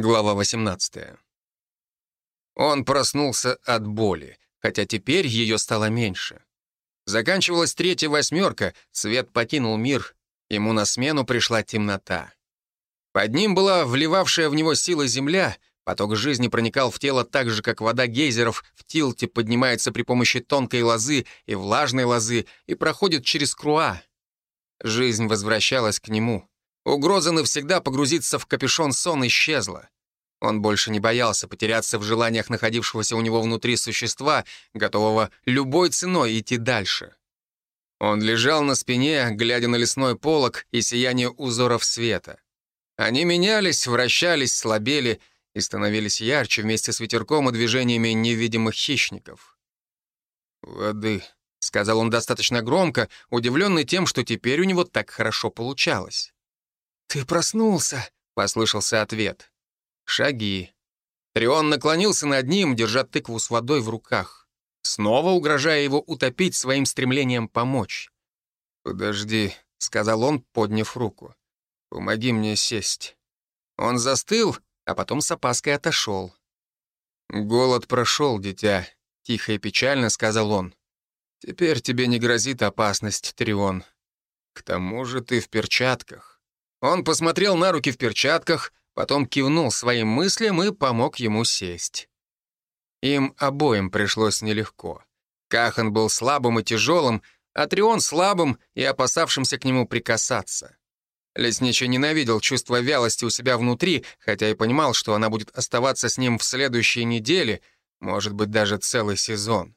Глава 18. Он проснулся от боли, хотя теперь ее стало меньше. Заканчивалась третья восьмерка, свет покинул мир, ему на смену пришла темнота. Под ним была вливавшая в него сила земля, поток жизни проникал в тело так же, как вода гейзеров в тилте поднимается при помощи тонкой лозы и влажной лозы и проходит через круа. Жизнь возвращалась к нему — Угроза навсегда погрузиться в капюшон сон исчезла. Он больше не боялся потеряться в желаниях находившегося у него внутри существа, готового любой ценой идти дальше. Он лежал на спине, глядя на лесной полог и сияние узоров света. Они менялись, вращались, слабели и становились ярче вместе с ветерком и движениями невидимых хищников. «Воды», — сказал он достаточно громко, удивленный тем, что теперь у него так хорошо получалось. «Ты проснулся!» — послышался ответ. Шаги. Трион наклонился над ним, держа тыкву с водой в руках, снова угрожая его утопить своим стремлением помочь. «Подожди», — сказал он, подняв руку. «Помоги мне сесть». Он застыл, а потом с опаской отошел. «Голод прошел, дитя», — тихо и печально сказал он. «Теперь тебе не грозит опасность, Трион. К тому же ты в перчатках. Он посмотрел на руки в перчатках, потом кивнул своим мыслям и помог ему сесть. Им обоим пришлось нелегко. Кахан был слабым и тяжелым, а Трион слабым и опасавшимся к нему прикасаться. Лесничий ненавидел чувство вялости у себя внутри, хотя и понимал, что она будет оставаться с ним в следующей неделе, может быть, даже целый сезон.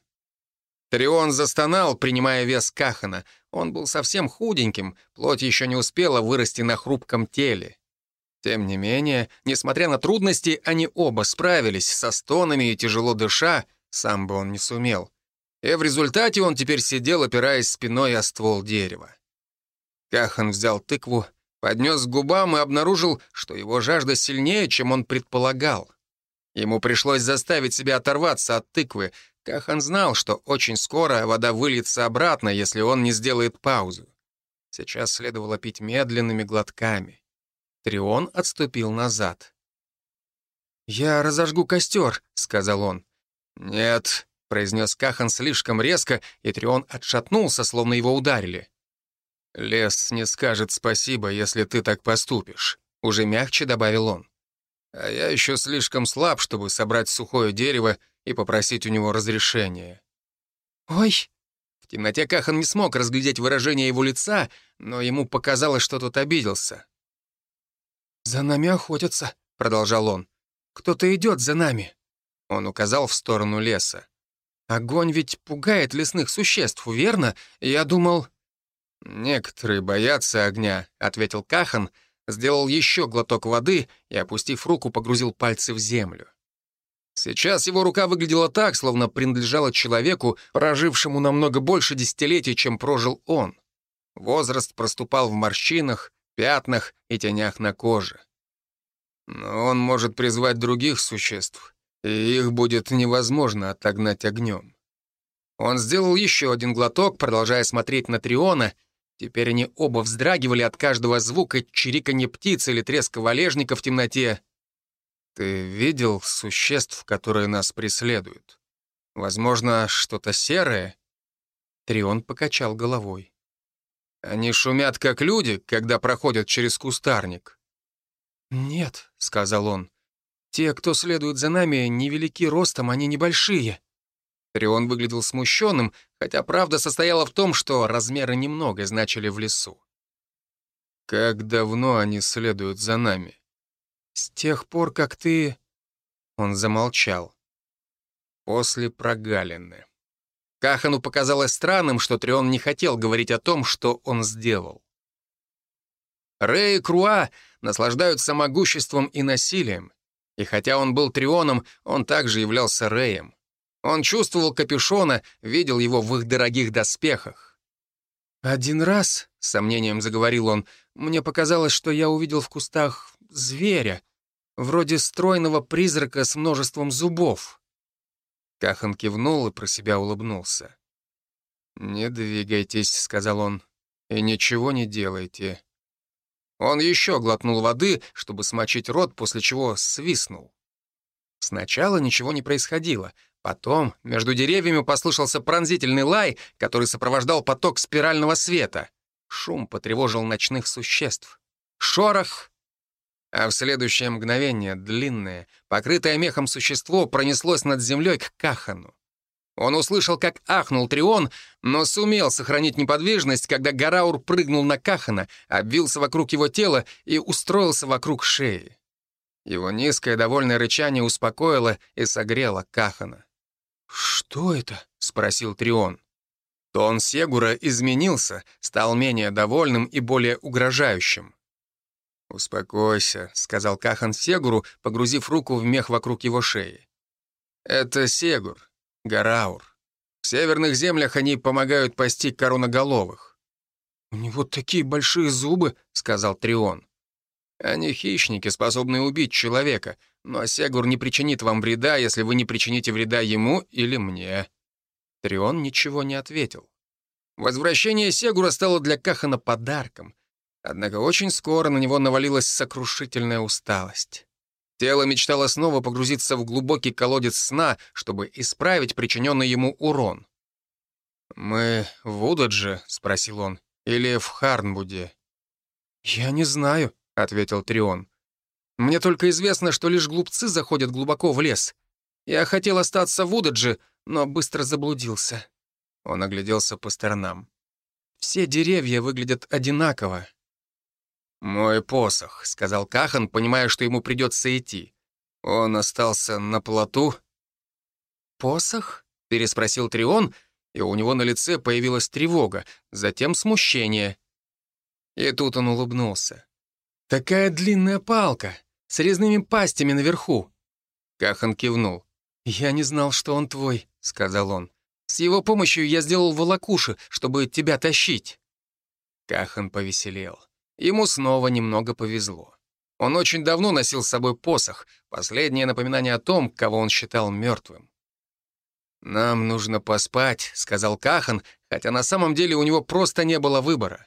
Трион застонал, принимая вес Кахана. Он был совсем худеньким, плоть еще не успела вырасти на хрупком теле. Тем не менее, несмотря на трудности, они оба справились со стонами и тяжело дыша, сам бы он не сумел. И в результате он теперь сидел, опираясь спиной о ствол дерева. Кахан взял тыкву, поднес к губам и обнаружил, что его жажда сильнее, чем он предполагал. Ему пришлось заставить себя оторваться от тыквы, Кахан знал, что очень скоро вода выльется обратно, если он не сделает паузу. Сейчас следовало пить медленными глотками. Трион отступил назад. «Я разожгу костер», — сказал он. «Нет», — произнес Кахан слишком резко, и Трион отшатнулся, словно его ударили. «Лес не скажет спасибо, если ты так поступишь», — уже мягче добавил он. «А я еще слишком слаб, чтобы собрать сухое дерево и попросить у него разрешения. «Ой!» В темноте Кахан не смог разглядеть выражение его лица, но ему показалось, что тот обиделся. «За нами охотятся», — продолжал он. «Кто-то идет за нами». Он указал в сторону леса. «Огонь ведь пугает лесных существ, верно? Я думал...» «Некоторые боятся огня», — ответил Кахан, сделал еще глоток воды и, опустив руку, погрузил пальцы в землю. Сейчас его рука выглядела так, словно принадлежала человеку, прожившему намного больше десятилетий, чем прожил он. Возраст проступал в морщинах, пятнах и тенях на коже. Но он может призвать других существ, и их будет невозможно отогнать огнем. Он сделал еще один глоток, продолжая смотреть на Триона. Теперь они оба вздрагивали от каждого звука чириканья птиц или треска валежника в темноте. Ты видел существ, которые нас преследуют? Возможно, что-то серое?» Трион покачал головой. «Они шумят, как люди, когда проходят через кустарник». «Нет», — сказал он. «Те, кто следует за нами, невелики ростом, они небольшие». Трион выглядел смущенным, хотя правда состояла в том, что размеры немного значили в лесу. «Как давно они следуют за нами?» «С тех пор, как ты...» Он замолчал. После прогалины. Кахану показалось странным, что Трион не хотел говорить о том, что он сделал. Рэй и Круа наслаждаются могуществом и насилием. И хотя он был Трионом, он также являлся Рэем. Он чувствовал капюшона, видел его в их дорогих доспехах. «Один раз», — с сомнением заговорил он, — «мне показалось, что я увидел в кустах зверя, вроде стройного призрака с множеством зубов». Кахан кивнул и про себя улыбнулся. «Не двигайтесь», — сказал он, — «и ничего не делайте. Он еще глотнул воды, чтобы смочить рот, после чего свистнул. Сначала ничего не происходило. Потом между деревьями послышался пронзительный лай, который сопровождал поток спирального света. Шум потревожил ночных существ. Шорох! А в следующее мгновение длинное, покрытое мехом существо пронеслось над землей к Кахану. Он услышал, как ахнул Трион, но сумел сохранить неподвижность, когда Гараур прыгнул на Кахана, обвился вокруг его тела и устроился вокруг шеи. Его низкое довольное рычание успокоило и согрело Кахана. «Что это?» — спросил Трион. Тон Сегура изменился, стал менее довольным и более угрожающим. «Успокойся», — сказал Кахан Сегуру, погрузив руку в мех вокруг его шеи. «Это Сегур, Гараур. В северных землях они помогают пасти короноголовых». «У него такие большие зубы», — сказал Трион. Они хищники, способные убить человека, но Сегур не причинит вам вреда, если вы не причините вреда ему или мне». Трион ничего не ответил. Возвращение Сегура стало для Кахана подарком, однако очень скоро на него навалилась сокрушительная усталость. Тело мечтало снова погрузиться в глубокий колодец сна, чтобы исправить причиненный ему урон. «Мы в Удадже?» — спросил он. «Или в Харнбуде?» «Я не знаю», — ответил Трион. «Мне только известно, что лишь глупцы заходят глубоко в лес. Я хотел остаться в Удадже, но быстро заблудился». Он огляделся по сторонам. «Все деревья выглядят одинаково». «Мой посох», — сказал Кахан, понимая, что ему придется идти. «Он остался на плоту?» «Посох?» — переспросил Трион, и у него на лице появилась тревога, затем смущение. И тут он улыбнулся. «Такая длинная палка, с резными пастями наверху». Кахан кивнул. «Я не знал, что он твой», — сказал он. «С его помощью я сделал волокуши, чтобы тебя тащить». Кахан повеселел. Ему снова немного повезло. Он очень давно носил с собой посох, последнее напоминание о том, кого он считал мертвым. «Нам нужно поспать», — сказал Кахан, хотя на самом деле у него просто не было выбора.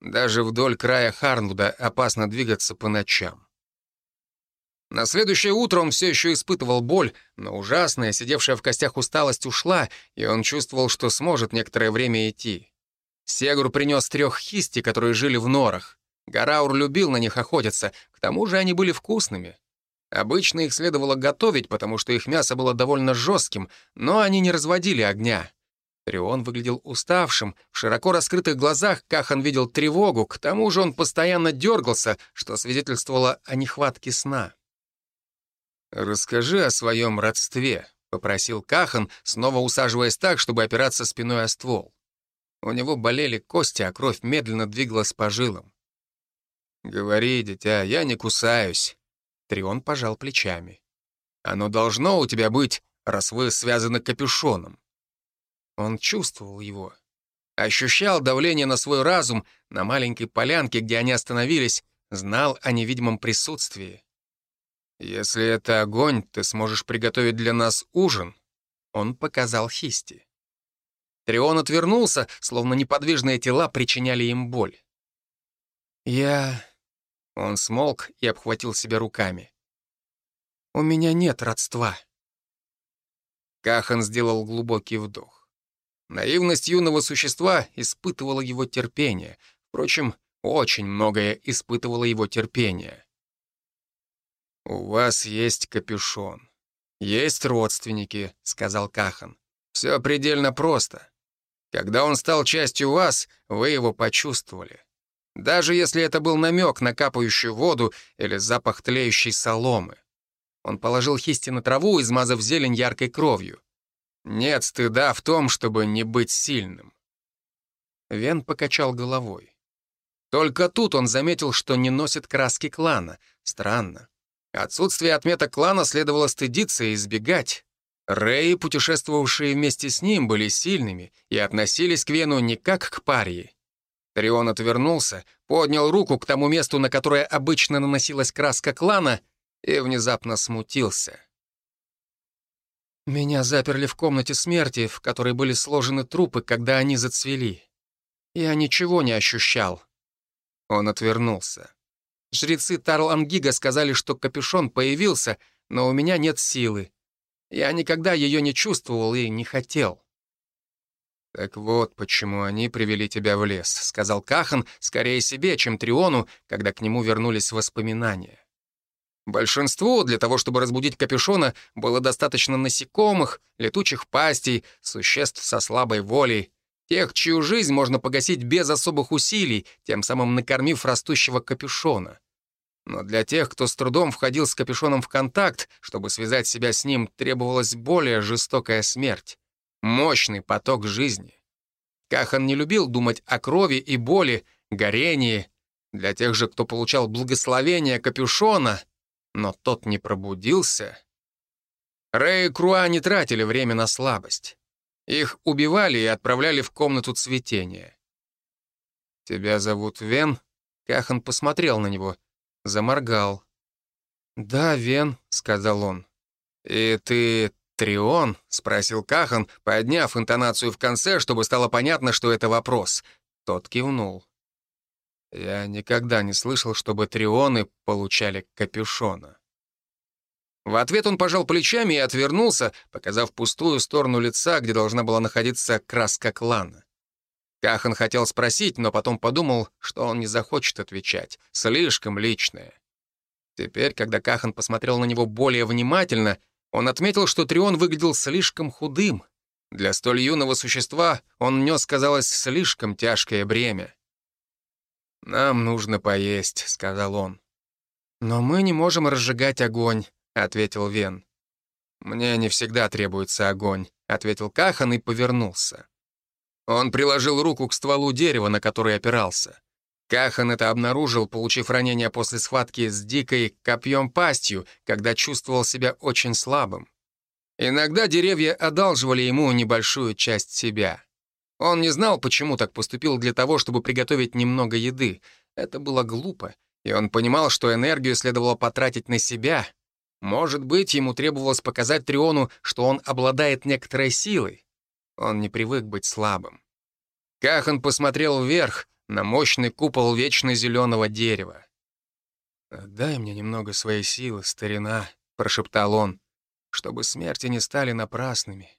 Даже вдоль края Харнвуда опасно двигаться по ночам. На следующее утро он все еще испытывал боль, но ужасная, сидевшая в костях усталость ушла, и он чувствовал, что сможет некоторое время идти. Сегур принес трех хисти, которые жили в норах. Гараур любил на них охотиться, к тому же они были вкусными. Обычно их следовало готовить, потому что их мясо было довольно жестким, но они не разводили огня. Трион выглядел уставшим, в широко раскрытых глазах Кахан видел тревогу, к тому же он постоянно дергался, что свидетельствовало о нехватке сна. «Расскажи о своем родстве», — попросил Кахан, снова усаживаясь так, чтобы опираться спиной о ствол. У него болели кости, а кровь медленно двигалась по жилам. «Говори, дитя, я не кусаюсь». Трион пожал плечами. «Оно должно у тебя быть, раз вы связаны капюшоном. Он чувствовал его. Ощущал давление на свой разум на маленькой полянке, где они остановились, знал о невидимом присутствии. «Если это огонь, ты сможешь приготовить для нас ужин», — он показал Хисти. Трион отвернулся, словно неподвижные тела причиняли им боль. «Я...» Он смолк и обхватил себя руками. «У меня нет родства». Кахан сделал глубокий вдох. Наивность юного существа испытывала его терпение. Впрочем, очень многое испытывало его терпение. «У вас есть капюшон. Есть родственники», — сказал Кахан. «Все предельно просто. Когда он стал частью вас, вы его почувствовали. Даже если это был намек на капающую воду или запах тлеющей соломы. Он положил хисти на траву, измазав зелень яркой кровью. Нет стыда в том, чтобы не быть сильным. Вен покачал головой. Только тут он заметил, что не носит краски клана. Странно. Отсутствие отметок клана следовало стыдиться и избегать. Реи, путешествовавшие вместе с ним, были сильными и относились к Вену не как к парии. Трион отвернулся, поднял руку к тому месту, на которое обычно наносилась краска клана, и внезапно смутился. Меня заперли в комнате смерти, в которой были сложены трупы, когда они зацвели. Я ничего не ощущал. Он отвернулся. Жрецы Тарлангига сказали, что капюшон появился, но у меня нет силы. Я никогда ее не чувствовал и не хотел». «Так вот, почему они привели тебя в лес», — сказал Кахан скорее себе, чем Триону, когда к нему вернулись воспоминания. Большинству для того, чтобы разбудить капюшона, было достаточно насекомых, летучих пастей, существ со слабой волей, тех, чью жизнь можно погасить без особых усилий, тем самым накормив растущего капюшона. Но для тех, кто с трудом входил с капюшоном в контакт, чтобы связать себя с ним, требовалась более жестокая смерть, мощный поток жизни. Кахан не любил думать о крови и боли, горении. Для тех же, кто получал благословение капюшона — но тот не пробудился. Рэй и Круа не тратили время на слабость. Их убивали и отправляли в комнату цветения. «Тебя зовут Вен?» Кахан посмотрел на него, заморгал. «Да, Вен», — сказал он. «И ты Трион?» — спросил Кахан, подняв интонацию в конце, чтобы стало понятно, что это вопрос. Тот кивнул. Я никогда не слышал, чтобы трионы получали капюшона. В ответ он пожал плечами и отвернулся, показав пустую сторону лица, где должна была находиться краска клана. Кахан хотел спросить, но потом подумал, что он не захочет отвечать. Слишком личное. Теперь, когда Кахан посмотрел на него более внимательно, он отметил, что Трион выглядел слишком худым. Для столь юного существа он нес, казалось, слишком тяжкое бремя. «Нам нужно поесть», — сказал он. «Но мы не можем разжигать огонь», — ответил Вен. «Мне не всегда требуется огонь», — ответил Кахан и повернулся. Он приложил руку к стволу дерева, на который опирался. Кахан это обнаружил, получив ранение после схватки с дикой копьем-пастью, когда чувствовал себя очень слабым. Иногда деревья одалживали ему небольшую часть себя. Он не знал, почему так поступил для того, чтобы приготовить немного еды. Это было глупо, и он понимал, что энергию следовало потратить на себя. Может быть, ему требовалось показать Триону, что он обладает некоторой силой. Он не привык быть слабым. Кахан посмотрел вверх, на мощный купол вечно зеленого дерева. «Дай мне немного своей силы, старина», — прошептал он, «чтобы смерти не стали напрасными.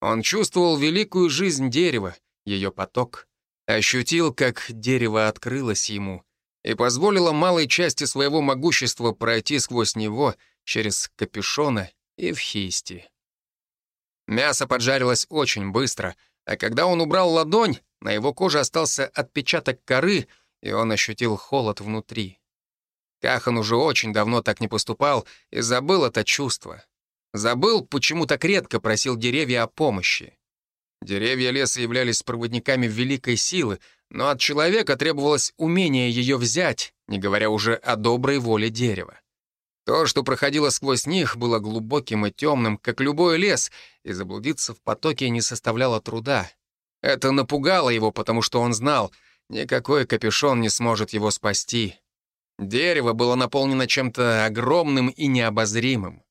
Он чувствовал великую жизнь дерева, ее поток, ощутил, как дерево открылось ему и позволило малой части своего могущества пройти сквозь него через капюшона и в хисти. Мясо поджарилось очень быстро, а когда он убрал ладонь, на его коже остался отпечаток коры, и он ощутил холод внутри. Кахан уже очень давно так не поступал и забыл это чувство. Забыл, почему так редко просил деревья о помощи. Деревья леса являлись проводниками великой силы, но от человека требовалось умение ее взять, не говоря уже о доброй воле дерева. То, что проходило сквозь них, было глубоким и темным, как любой лес, и заблудиться в потоке не составляло труда. Это напугало его, потому что он знал, никакой капюшон не сможет его спасти. Дерево было наполнено чем-то огромным и необозримым.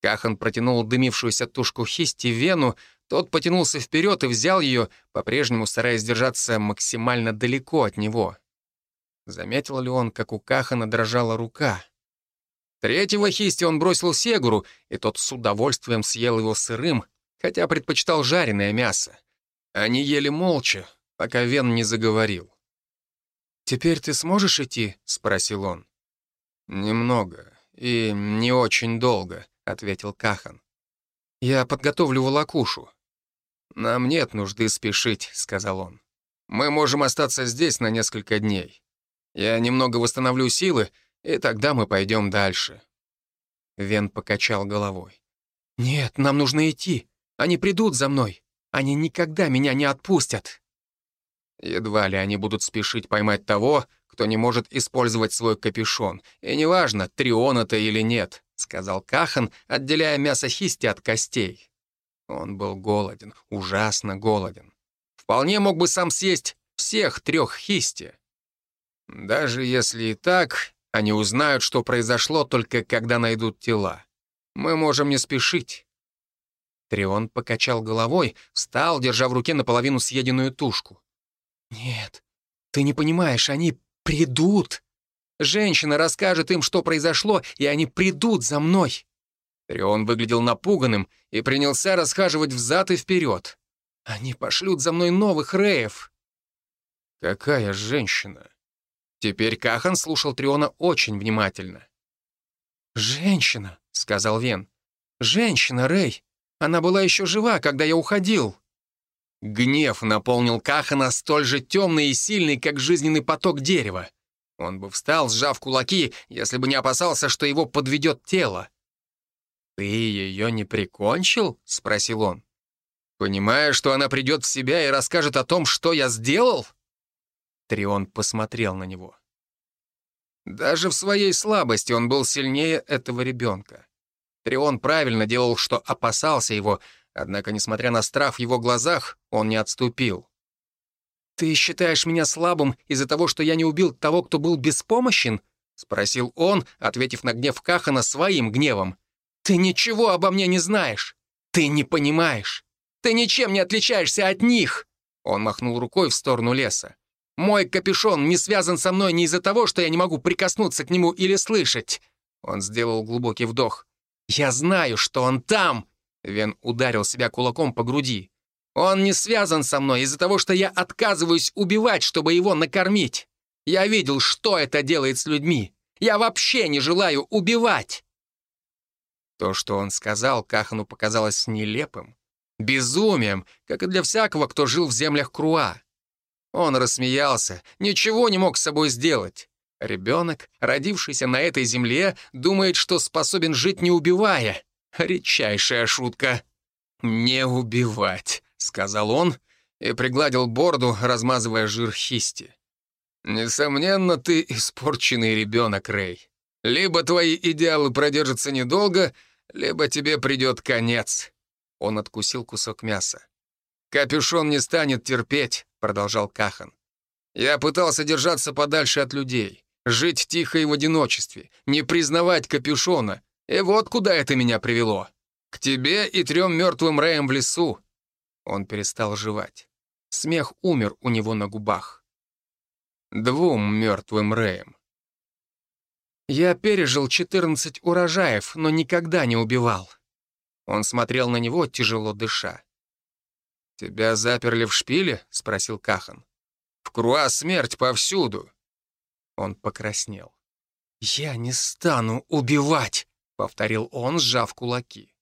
Кахан протянул дымившуюся тушку хисти вену, тот потянулся вперед и взял ее, по-прежнему стараясь держаться максимально далеко от него. Заметил ли он, как у Кахана дрожала рука? Третьего хисти он бросил Сегуру, и тот с удовольствием съел его сырым, хотя предпочитал жареное мясо. Они ели молча, пока Вен не заговорил. «Теперь ты сможешь идти?» — спросил он. «Немного и не очень долго», — ответил Кахан. «Я подготовлю волокушу». «Нам нет нужды спешить», — сказал он. «Мы можем остаться здесь на несколько дней. Я немного восстановлю силы, и тогда мы пойдем дальше». Вен покачал головой. «Нет, нам нужно идти. Они придут за мной. Они никогда меня не отпустят». Едва ли они будут спешить поймать того, кто не может использовать свой капюшон. И неважно, трион это или нет сказал Кахан, отделяя мясо хисти от костей. Он был голоден, ужасно голоден. Вполне мог бы сам съесть всех трех хисти. Даже если и так, они узнают, что произошло, только когда найдут тела. Мы можем не спешить. Трион покачал головой, встал, держа в руке наполовину съеденную тушку. «Нет, ты не понимаешь, они придут. Женщина расскажет им, что произошло, и они придут за мной». Трион выглядел напуганным и принялся расхаживать взад и вперед. «Они пошлют за мной новых Реев». «Какая женщина?» Теперь Кахан слушал Триона очень внимательно. «Женщина», — сказал Вен. «Женщина, Рэй. Она была еще жива, когда я уходил». Гнев наполнил Кахана столь же темный и сильный, как жизненный поток дерева. Он бы встал, сжав кулаки, если бы не опасался, что его подведет тело. «Ты ее не прикончил?» — спросил он. «Понимая, что она придет в себя и расскажет о том, что я сделал?» Трион посмотрел на него. Даже в своей слабости он был сильнее этого ребенка. Трион правильно делал, что опасался его, однако, несмотря на страх в его глазах, он не отступил. «Ты считаешь меня слабым из-за того, что я не убил того, кто был беспомощен?» — спросил он, ответив на гнев Кахана своим гневом. «Ты ничего обо мне не знаешь. Ты не понимаешь. Ты ничем не отличаешься от них!» Он махнул рукой в сторону леса. Мой капюшон не связан со мной не из-за того, что я не могу прикоснуться к нему или слышать. Он сделал глубокий вдох. Я знаю, что он там. Вен ударил себя кулаком по груди. Он не связан со мной из-за того, что я отказываюсь убивать, чтобы его накормить. Я видел, что это делает с людьми. Я вообще не желаю убивать. То, что он сказал, Кахану показалось нелепым, безумием, как и для всякого, кто жил в землях Круа. Он рассмеялся, ничего не мог с собой сделать. Ребенок, родившийся на этой земле, думает, что способен жить не убивая. Редчайшая шутка. «Не убивать», — сказал он и пригладил бороду, размазывая жир хисти. «Несомненно, ты испорченный ребенок, Рэй. Либо твои идеалы продержатся недолго, либо тебе придет конец». Он откусил кусок мяса. «Капюшон не станет терпеть продолжал Кахан. «Я пытался держаться подальше от людей, жить тихо и в одиночестве, не признавать капюшона. И вот куда это меня привело. К тебе и трем мертвым Рэям в лесу». Он перестал жевать. Смех умер у него на губах. Двум мертвым Рэям. «Я пережил 14 урожаев, но никогда не убивал». Он смотрел на него, тяжело дыша. «Тебя заперли в шпиле?» — спросил Кахан. «В Круа смерть повсюду!» Он покраснел. «Я не стану убивать!» — повторил он, сжав кулаки.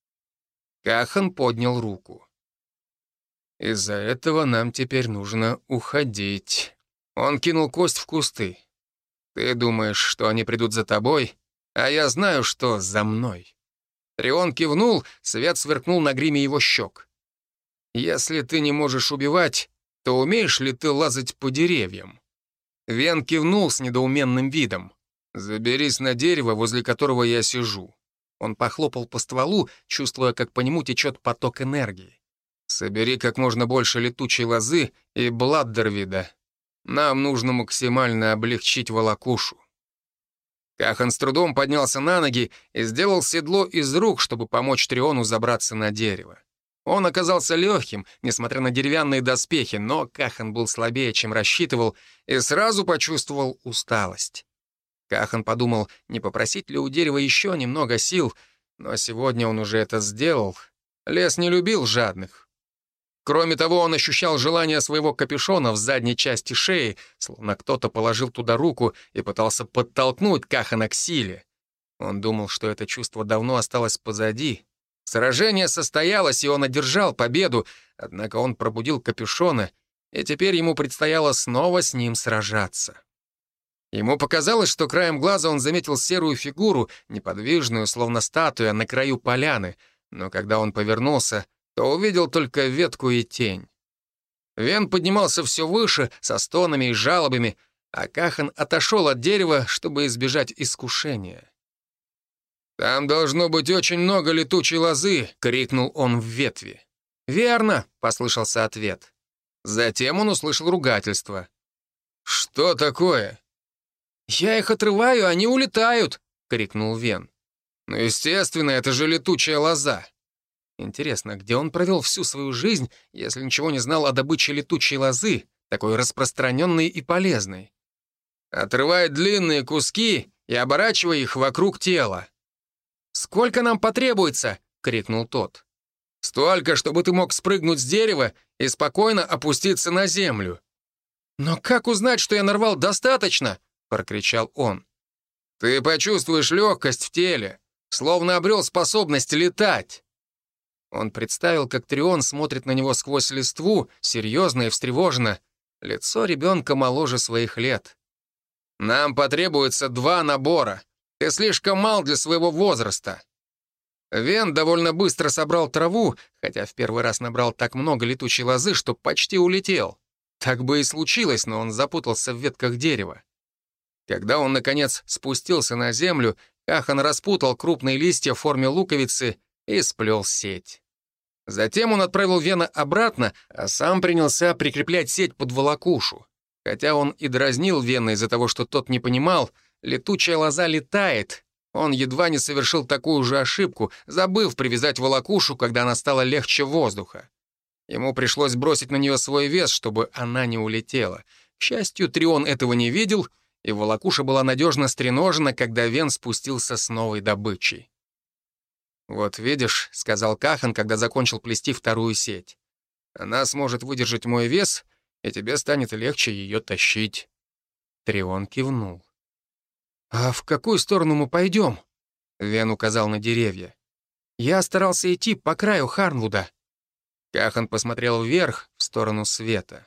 Кахан поднял руку. «Из-за этого нам теперь нужно уходить». Он кинул кость в кусты. «Ты думаешь, что они придут за тобой, а я знаю, что за мной». Трион кивнул, свет сверкнул на гриме его щек. «Если ты не можешь убивать, то умеешь ли ты лазать по деревьям?» Вен кивнул с недоуменным видом. «Заберись на дерево, возле которого я сижу». Он похлопал по стволу, чувствуя, как по нему течет поток энергии. «Собери как можно больше летучей лозы и бладдервида. Нам нужно максимально облегчить волокушу». Кахан с трудом поднялся на ноги и сделал седло из рук, чтобы помочь Триону забраться на дерево. Он оказался легким, несмотря на деревянные доспехи, но Кахан был слабее, чем рассчитывал, и сразу почувствовал усталость. Кахан подумал, не попросить ли у дерева еще немного сил, но сегодня он уже это сделал. Лес не любил жадных. Кроме того, он ощущал желание своего капюшона в задней части шеи, словно кто-то положил туда руку и пытался подтолкнуть Кахана к силе. Он думал, что это чувство давно осталось позади, Сражение состоялось, и он одержал победу, однако он пробудил капюшона, и теперь ему предстояло снова с ним сражаться. Ему показалось, что краем глаза он заметил серую фигуру, неподвижную, словно статуя, на краю поляны, но когда он повернулся, то увидел только ветку и тень. Вен поднимался все выше, со стонами и жалобами, а Кахан отошел от дерева, чтобы избежать искушения. «Там должно быть очень много летучей лозы!» — крикнул он в ветви. «Верно!» — послышался ответ. Затем он услышал ругательство. «Что такое?» «Я их отрываю, они улетают!» — крикнул Вен. «Ну, естественно, это же летучая лоза!» Интересно, где он провел всю свою жизнь, если ничего не знал о добыче летучей лозы, такой распространенной и полезной? Отрывай длинные куски и оборачивай их вокруг тела. «Сколько нам потребуется?» — крикнул тот. «Столько, чтобы ты мог спрыгнуть с дерева и спокойно опуститься на землю». «Но как узнать, что я нарвал достаточно?» — прокричал он. «Ты почувствуешь легкость в теле, словно обрел способность летать». Он представил, как Трион смотрит на него сквозь листву, серьезно и встревоженно. Лицо ребенка моложе своих лет. «Нам потребуется два набора. Ты слишком мал для своего возраста». Вен довольно быстро собрал траву, хотя в первый раз набрал так много летучей лозы, что почти улетел. Так бы и случилось, но он запутался в ветках дерева. Когда он, наконец, спустился на землю, Кахан распутал крупные листья в форме луковицы и сплел сеть. Затем он отправил Вена обратно, а сам принялся прикреплять сеть под волокушу. Хотя он и дразнил Вена из-за того, что тот не понимал, летучая лоза летает. Он едва не совершил такую же ошибку, забыв привязать волокушу, когда она стала легче воздуха. Ему пришлось бросить на нее свой вес, чтобы она не улетела. К счастью, Трион этого не видел, и волокуша была надежно стреножена, когда Вен спустился с новой добычей. «Вот видишь», — сказал Кахан, когда закончил плести вторую сеть. «Она сможет выдержать мой вес, и тебе станет легче ее тащить». Трион кивнул. «А в какую сторону мы пойдем?» Вен указал на деревья. «Я старался идти по краю Харнвуда». Кахан посмотрел вверх, в сторону света.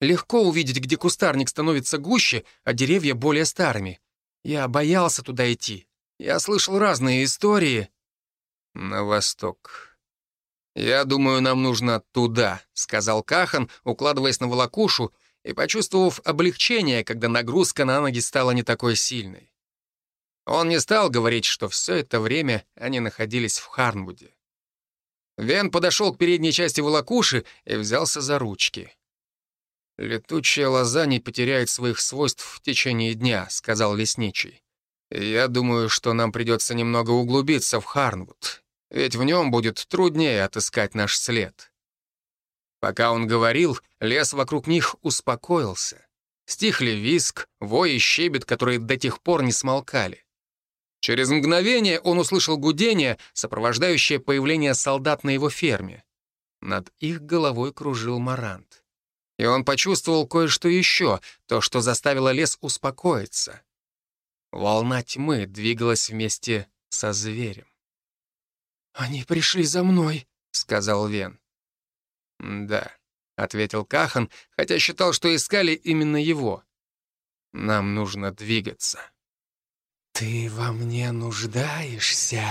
«Легко увидеть, где кустарник становится гуще, а деревья более старыми. Я боялся туда идти. Я слышал разные истории». «На восток. Я думаю, нам нужно туда», — сказал Кахан, укладываясь на волокушу и почувствовав облегчение, когда нагрузка на ноги стала не такой сильной. Он не стал говорить, что все это время они находились в Харнвуде. Вен подошел к передней части волокуши и взялся за ручки. «Летучая лоза не потеряет своих свойств в течение дня», — сказал лесничий. «Я думаю, что нам придется немного углубиться в Харнвуд ведь в нем будет труднее отыскать наш след. Пока он говорил, лес вокруг них успокоился. Стихли виск, вой и щебет, которые до тех пор не смолкали. Через мгновение он услышал гудение, сопровождающее появление солдат на его ферме. Над их головой кружил марант. И он почувствовал кое-что еще, то, что заставило лес успокоиться. Волна тьмы двигалась вместе со зверем. «Они пришли за мной», — сказал Вен. «Да», — ответил Кахан, хотя считал, что искали именно его. «Нам нужно двигаться». «Ты во мне нуждаешься?»